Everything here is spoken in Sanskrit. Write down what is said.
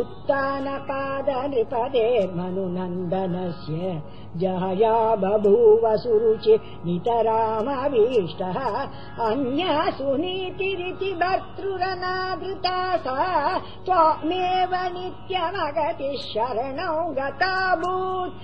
उत्तानपादनृपदे मनुनन्दनस्य जहया बभूव सुरुचि नितरामभीष्टः अन्या सुनीतिरिति भर्तृरनादृता सा त्वामेव नित्यमगतिः शरणौ गताभूत्